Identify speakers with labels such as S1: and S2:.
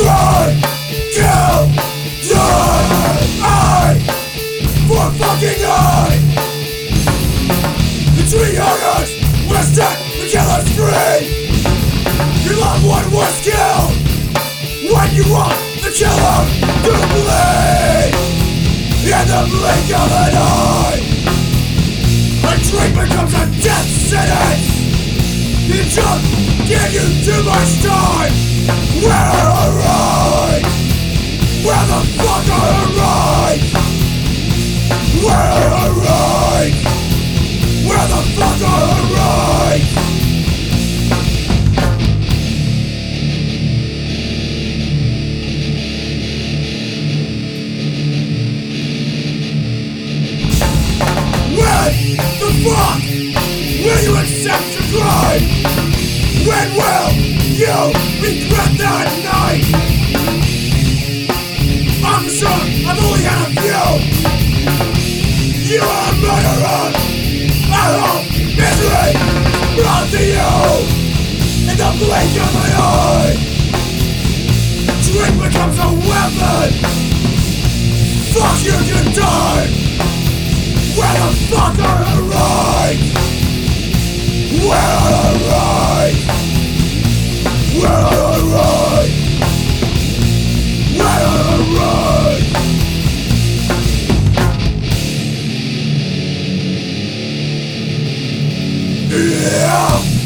S1: Try to die for fucking I The tree huggers were set. To kill us free. Your loved one was killed When you want the killer to bleed. In the blink of an eye A dream becomes a death sentence Just give you too much time Where I? Where the fuck I? Where are I? Where the fuck are I? The fuck the blink on my eye Drink becomes a weapon Fuck you you're the? Where the right? Are the are? Yeah!